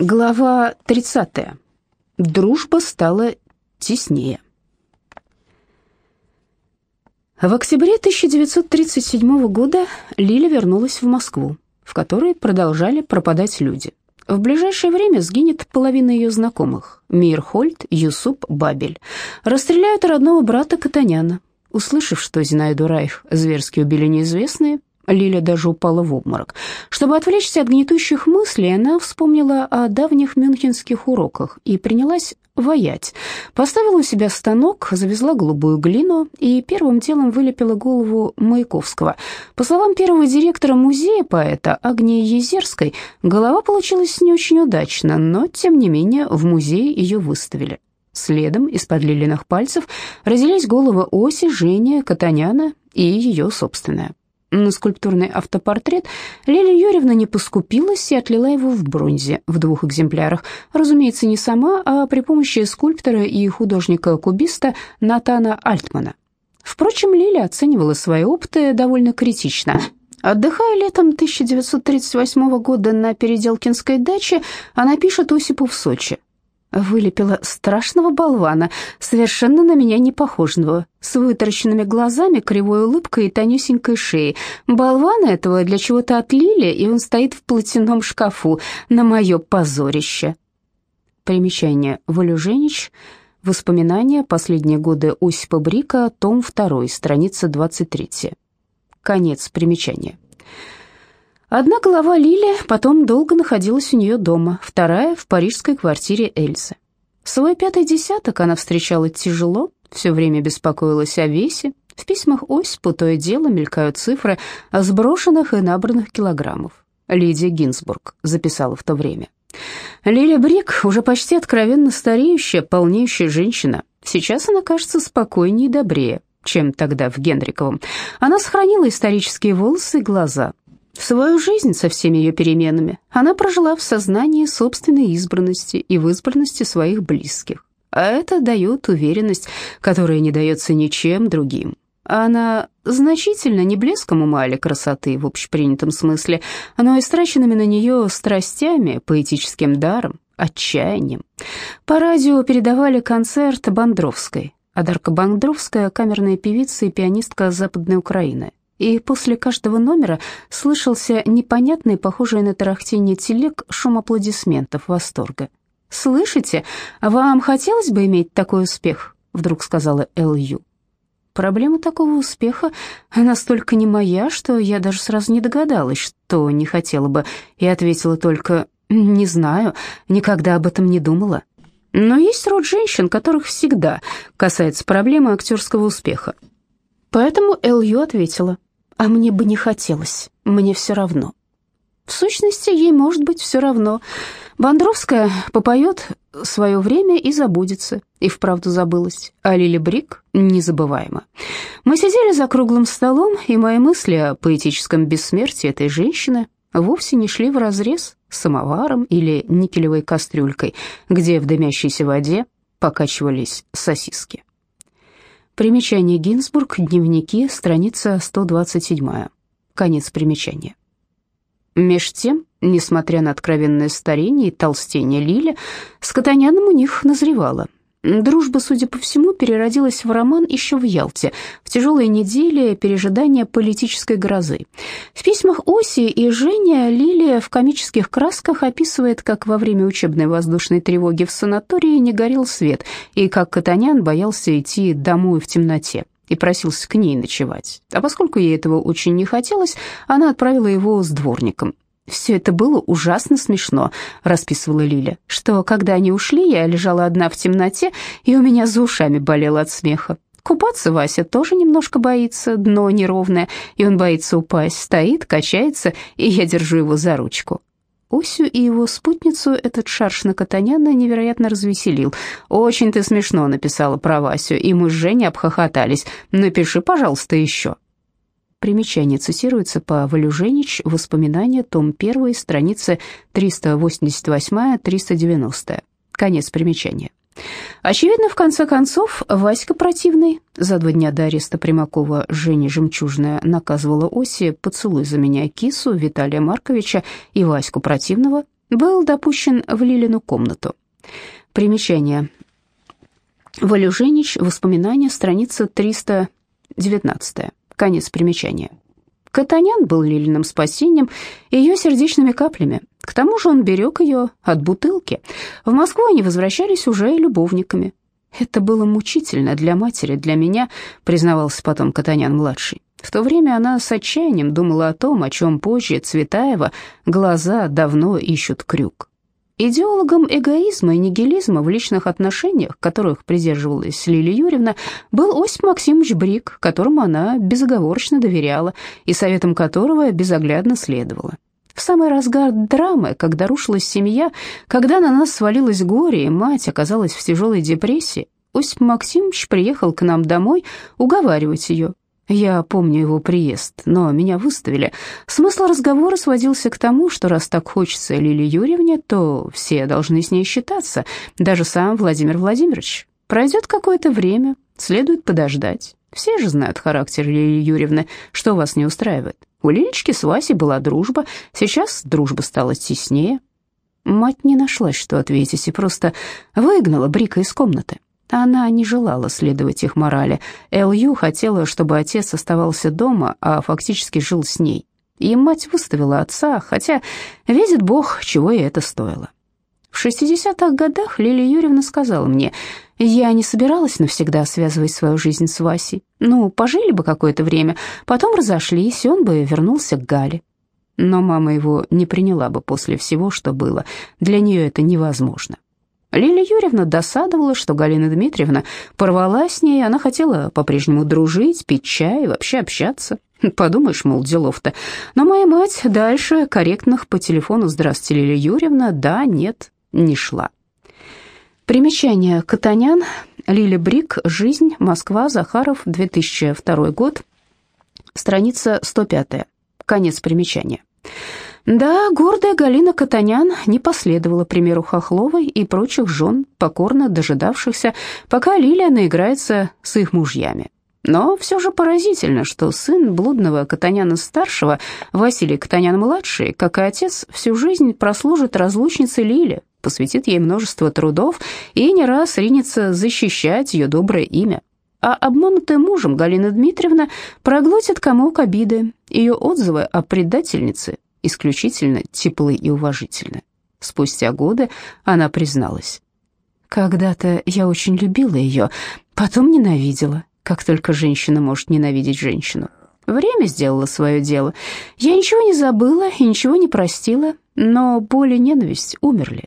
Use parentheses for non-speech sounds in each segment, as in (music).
Глава 30. Дружба стала теснее. В октябре 1937 года Лиля вернулась в Москву, в которой продолжали пропадать люди. В ближайшее время сгинет половина ее знакомых. Мирхольд, Юсуп, Бабель. Расстреляют родного брата Катаняна. Услышав, что Зинаиду Райх зверски убили неизвестные, Лиля даже упала в обморок. Чтобы отвлечься от гнетущих мыслей, она вспомнила о давних мюнхенских уроках и принялась ваять. Поставила у себя станок, завезла голубую глину и первым делом вылепила голову Маяковского. По словам первого директора музея поэта Агнии Езерской, голова получилась не очень удачно, но, тем не менее, в музее ее выставили. Следом из-под лилиных пальцев разделись головы Оси, Жени, Катаняна и ее собственная. На скульптурный автопортрет Лилия Юрьевна не поскупилась и отлила его в бронзе в двух экземплярах. Разумеется, не сама, а при помощи скульптора и художника-кубиста Натана Альтмана. Впрочем, Лиля оценивала свои опыты довольно критично. Отдыхая летом 1938 года на Переделкинской даче, она пишет Осипу в Сочи. Вылепила страшного болвана, совершенно на меня не похожего, с вытаращенными глазами, кривой улыбкой и тонюсенькой шеей. Болвана этого для чего-то отлили, и он стоит в платяном шкафу на мое позорище. Примечание. Валюженич. Воспоминания. Последние годы Осипа Брика. Том 2. Страница 23. Конец примечания. Одна голова Лили потом долго находилась у нее дома, вторая — в парижской квартире Эльзы. Свой пятый десяток она встречала тяжело, все время беспокоилась о весе. В письмах Осипу то дело мелькают цифры о сброшенных и набранных килограммов. Лидия Гинзбург записала в то время. Лиля Брик уже почти откровенно стареющая, полнеющая женщина. Сейчас она кажется спокойнее и добрее, чем тогда в Генриковом. Она сохранила исторические волосы и глаза, Свою жизнь со всеми ее переменами она прожила в сознании собственной избранности и в избранности своих близких. А это дает уверенность, которая не дается ничем другим. Она значительно не блеском ума или красоты в общепринятом смысле, но и страченными на нее страстями, поэтическим даром, отчаянием. По радио передавали концерт Бандровской. Адарка Бандровская – камерная певица и пианистка Западной Украины и после каждого номера слышался непонятный, похожий на тарахтение телег, шум аплодисментов, восторга. «Слышите, вам хотелось бы иметь такой успех?» — вдруг сказала Эл-Ю. Проблема такого успеха настолько не моя, что я даже сразу не догадалась, что не хотела бы, и ответила только «не знаю, никогда об этом не думала». Но есть род женщин, которых всегда касается проблемы актерского успеха. Поэтому Эл-Ю ответила а мне бы не хотелось, мне все равно. В сущности, ей может быть все равно. Бандровская попоет свое время и забудется, и вправду забылась, а Лили Брик незабываема. Мы сидели за круглым столом, и мои мысли о поэтическом бессмертии этой женщины вовсе не шли вразрез с самоваром или никелевой кастрюлькой, где в дымящейся воде покачивались сосиски. Примечание Гинзбург, дневники, страница 127. Конец примечания. Меж тем, несмотря на откровенное старение и толстение Лили, с Катаняном у них назревало – Дружба, судя по всему, переродилась в роман еще в Ялте, в тяжелые недели пережидания политической грозы. В письмах Оси и Женя Лилия в комических красках описывает, как во время учебной воздушной тревоги в санатории не горел свет, и как Катанян боялся идти домой в темноте и просился к ней ночевать. А поскольку ей этого очень не хотелось, она отправила его с дворником. «Все это было ужасно смешно», — расписывала Лиля, «что когда они ушли, я лежала одна в темноте, и у меня за ушами болело от смеха. Купаться Вася тоже немножко боится, дно неровное, и он боится упасть, стоит, качается, и я держу его за ручку». Осю и его спутницу этот шарш на Катаняна невероятно развеселил. «Очень ты смешно», — написала про Васю, и мы с Женей обхохотались. «Напиши, пожалуйста, еще». Примечание цитируется по Валюженич, воспоминания, том 1, страница 388-390. Конец примечания. Очевидно, в конце концов, Васька противный. За два дня до ареста Примакова Женя Жемчужная наказывала Оси «Поцелуй за меня кису» Виталия Марковича и Ваську противного. был допущен в Лилину комнату. Примечание. Валюженич, воспоминания, страница 319. Конец примечания. Катанян был Лилиным спасением и ее сердечными каплями. К тому же он берег ее от бутылки. В Москву они возвращались уже любовниками. Это было мучительно для матери, для меня, признавался потом Катанян-младший. В то время она с отчаянием думала о том, о чем позже Цветаева глаза давно ищут крюк. Идеологом эгоизма и нигилизма в личных отношениях, которых придерживалась Лилия Юрьевна, был Осип Максимович Брик, которому она безоговорочно доверяла и советом которого безоглядно следовала. В самый разгар драмы, когда рушилась семья, когда на нас свалилось горе, и мать оказалась в тяжелой депрессии, Осип Максимович приехал к нам домой уговаривать ее. Я помню его приезд, но меня выставили. Смысл разговора сводился к тому, что раз так хочется Лилии Юрьевне, то все должны с ней считаться, даже сам Владимир Владимирович. Пройдет какое-то время, следует подождать. Все же знают характер Лилии Юрьевны, что вас не устраивает. У Лилечки с Васей была дружба, сейчас дружба стала теснее. Мать не нашлась, что ответить, и просто выгнала Брика из комнаты. Она не желала следовать их морали. Эл хотела, чтобы отец оставался дома, а фактически жил с ней. И мать выставила отца, хотя, видит Бог, чего и это стоило. В 60-х годах Лилия Юрьевна сказала мне, я не собиралась навсегда связывать свою жизнь с Васей. Ну, пожили бы какое-то время, потом разошлись, и он бы вернулся к Гале. Но мама его не приняла бы после всего, что было. Для нее это невозможно. Лилия Юрьевна досадовала, что Галина Дмитриевна порвала с ней, она хотела по-прежнему дружить, пить чай и вообще общаться. (laughs) Подумаешь, мол, делов-то. Но моя мать дальше корректных по телефону «Здравствуйте, Лилия Юрьевна», да, нет, не шла. Примечание. Катанян, Лиля Брик, «Жизнь», Москва, Захаров, 2002 год, страница 105. Конец примечания. Да, гордая Галина Катанян не последовала примеру Хохловой и прочих жен, покорно дожидавшихся, пока Лилия наиграется с их мужьями. Но все же поразительно, что сын блудного Катаняна-старшего, Василий Катанян-младший, как и отец, всю жизнь прослужит разлучницей Лили, посвятит ей множество трудов и не раз ринется защищать ее доброе имя. А обманутая мужем Галина Дмитриевна проглотит комок обиды. Ее отзывы о предательнице исключительно теплы и уважительны. Спустя годы она призналась. «Когда-то я очень любила ее, потом ненавидела, как только женщина может ненавидеть женщину. Время сделало свое дело. Я ничего не забыла и ничего не простила, но боль и ненависть умерли.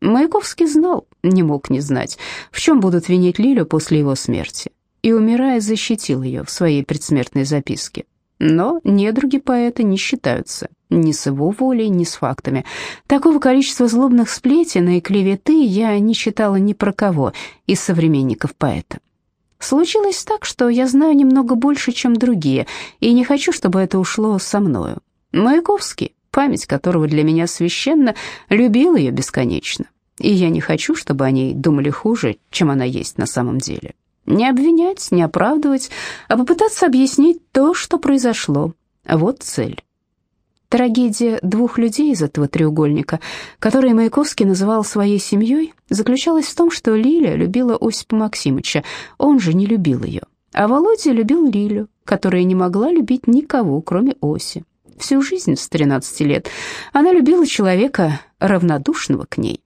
Маяковский знал, не мог не знать, в чем будут винить Лилю после его смерти, и, умирая, защитил ее в своей предсмертной записке. Но недруги поэта не считаются ни с его волей, ни с фактами. Такого количества злобных сплетен и клеветы я не читала ни про кого из современников поэта. Случилось так, что я знаю немного больше, чем другие, и не хочу, чтобы это ушло со мною. Маяковский память которого для меня священна, любил ее бесконечно. И я не хочу, чтобы о ней думали хуже, чем она есть на самом деле. Не обвинять, не оправдывать, а попытаться объяснить то, что произошло. Вот цель. Трагедия двух людей из этого треугольника, которые Маяковский называл своей семьей, заключалась в том, что Лиля любила Осипа Максимовича, он же не любил ее. А Володя любил Лилю, которая не могла любить никого, кроме Оси всю жизнь с 13 лет. Она любила человека, равнодушного к ней.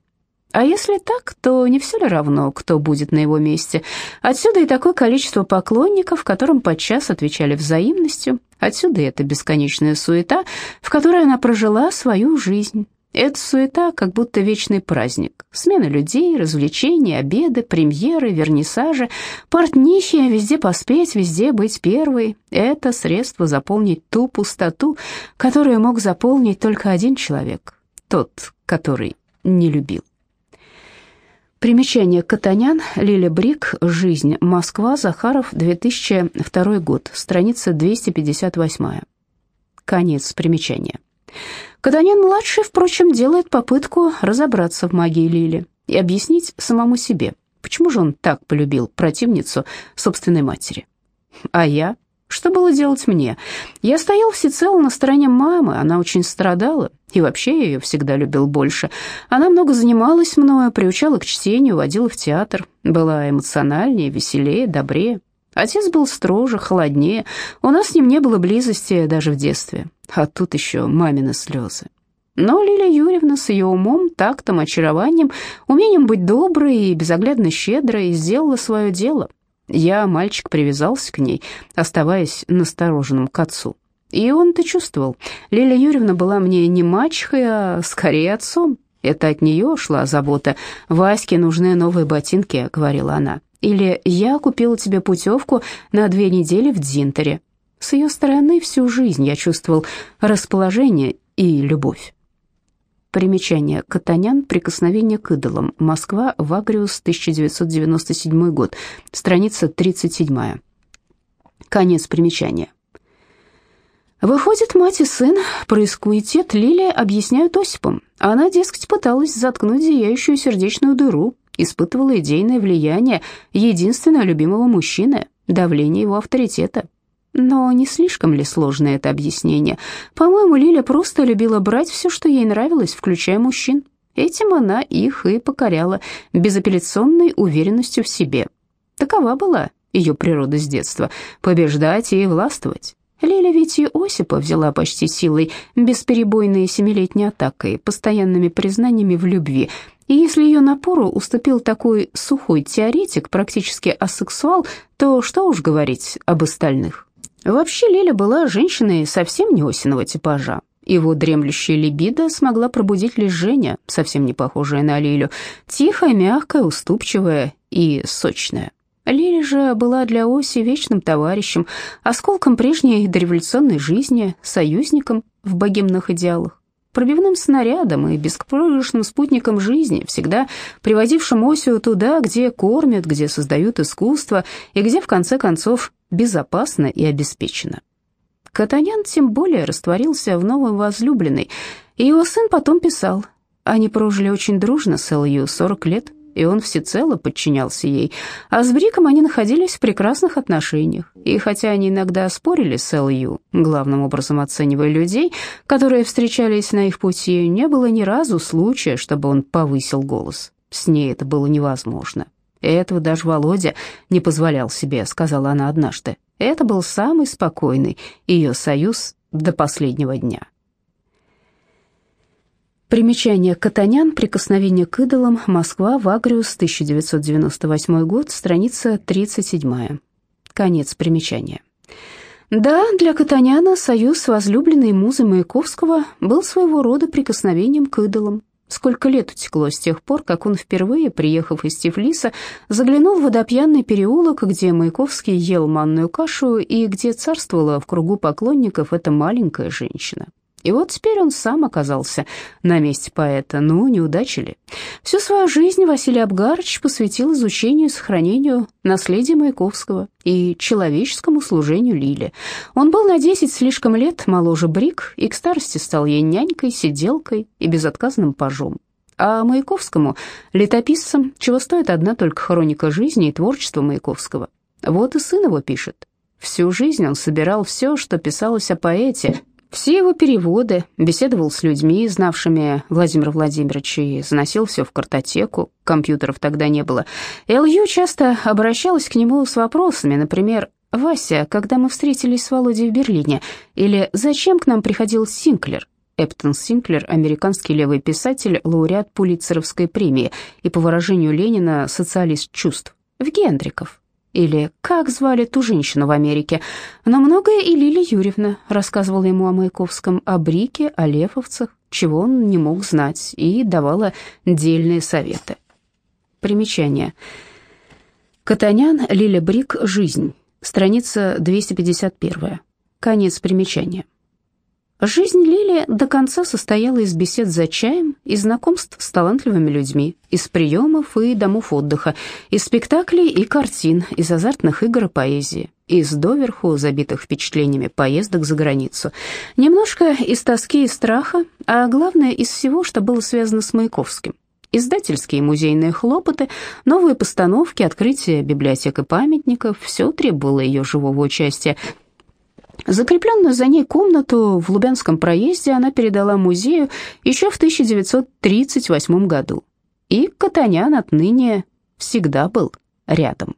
А если так, то не все ли равно, кто будет на его месте? Отсюда и такое количество поклонников, которым подчас отвечали взаимностью. Отсюда эта бесконечная суета, в которой она прожила свою жизнь. Эта суета как будто вечный праздник. Смена людей, развлечения, обеды, премьеры, вернисажи, портнихи, везде поспеть, везде быть первой. Это средство заполнить ту пустоту, которую мог заполнить только один человек, тот, который не любил. Примечание Катанян, Лиля Брик, «Жизнь. Москва. Захаров. 2002 год». Страница 258. Конец примечания. Каданин-младший, впрочем, делает попытку разобраться в магии Лили и объяснить самому себе, почему же он так полюбил противницу собственной матери. А я? Что было делать мне? Я стоял всецело на стороне мамы, она очень страдала, и вообще я ее всегда любил больше. Она много занималась мною, приучала к чтению, водила в театр, была эмоциональнее, веселее, добрее. Отец был строже, холоднее, у нас с ним не было близости даже в детстве, а тут еще мамины слезы. Но Лилия Юрьевна с ее умом, тактом, очарованием, умением быть доброй и безоглядно щедрой сделала свое дело — я, мальчик, привязался к ней, оставаясь настороженным к отцу. И он это чувствовал. Лилия Юрьевна была мне не мачехой, а скорее отцом. Это от нее шла забота. «Ваське нужны новые ботинки», — говорила она. Или «Я купила тебе путевку на две недели в Дзинтере». С ее стороны всю жизнь я чувствовал расположение и любовь. Примечание. Катанян. Прикосновение к идолам. Москва. Вагриус. 1997 год. Страница 37. Конец примечания. Выходит, мать и сын проискуитет Лилия объясняют Осипом. Она, дескать, пыталась заткнуть зияющую сердечную дыру, испытывала идейное влияние единственного любимого мужчины, давление его авторитета. Но не слишком ли сложно это объяснение? По-моему, Лиля просто любила брать все, что ей нравилось, включая мужчин. Этим она их и покоряла безапелляционной уверенностью в себе. Такова была ее природа с детства — побеждать и властвовать. Лиля ведь и Осипа взяла почти силой, бесперебойной семилетней атакой, постоянными признаниями в любви. И если ее напору уступил такой сухой теоретик, практически асексуал, то что уж говорить об остальных. Вообще Лиля была женщиной совсем не осиного типажа. Его дремлющая либидо смогла пробудить лишь Женя, совсем не похожая на Лилю, тихая, мягкая, уступчивая и сочная. Лиля же была для Оси вечным товарищем, осколком прежней дореволюционной жизни, союзником в богемных идеалах, пробивным снарядом и беспроигрышным спутником жизни, всегда приводившим Осию туда, где кормят, где создают искусство и где, в конце концов, безопасно и обеспечено. Катанян тем более растворился в новой возлюбленной, и его сын потом писал. Они прожили очень дружно с Элью 40 лет, и он всецело подчинялся ей, а с Бриком они находились в прекрасных отношениях. И хотя они иногда спорили с Элью, главным образом оценивая людей, которые встречались на их пути, не было ни разу случая, чтобы он повысил голос. С ней это было невозможно. Этого даже Володя не позволял себе, сказала она однажды. Это был самый спокойный ее союз до последнего дня. Примечание Катанян, прикосновение к идолам, Москва, Вагриус, 1998 год, страница 37. Конец примечания. Да, для Катаняна союз возлюбленной музы Маяковского был своего рода прикосновением к идолам. Сколько лет утекло с тех пор, как он впервые, приехав из Тифлиса, заглянул в водопьяный переулок, где Маяковский ел манную кашу и где царствовала в кругу поклонников эта маленькая женщина. И вот теперь он сам оказался на месте поэта. Ну, не удачи ли? Всю свою жизнь Василий Абгарович посвятил изучению и сохранению наследия Маяковского и человеческому служению Лиле. Он был на 10 слишком лет моложе Брик и к старости стал ей нянькой, сиделкой и безотказным пажом. А Маяковскому — летописцем, чего стоит одна только хроника жизни и творчества Маяковского. Вот и сын его пишет. Всю жизнь он собирал все, что писалось о поэте, все его переводы, беседовал с людьми, знавшими Владимира Владимировича, и заносил все в картотеку, компьютеров тогда не было. Элью часто обращалась к нему с вопросами, например, «Вася, когда мы встретились с Володей в Берлине?» или «Зачем к нам приходил Синклер?» Эптон Синклер, американский левый писатель, лауреат Пулитцеровской премии и, по выражению Ленина, социалист чувств. В Гендриков, или как звали ту женщину в Америке. Но многое и Лилия Юрьевна рассказывала ему о Маяковском, о Брике, о Лефовцах, чего он не мог знать, и давала дельные советы. Примечание. Катанян, Лиля Брик, «Жизнь», страница 251. Конец примечания. Жизнь Лили до конца состояла из бесед за чаем, из знакомств с талантливыми людьми, из приемов и домов отдыха, из спектаклей и картин, из азартных игр и поэзии, из доверху забитых впечатлениями поездок за границу, немножко из тоски и страха, а главное из всего, что было связано с Маяковским. Издательские музейные хлопоты, новые постановки, открытие библиотек и памятников – все требовало ее живого участия – Закрепленную за ней комнату в Лубянском проезде она передала музею еще в 1938 году. И Катанян отныне всегда был рядом.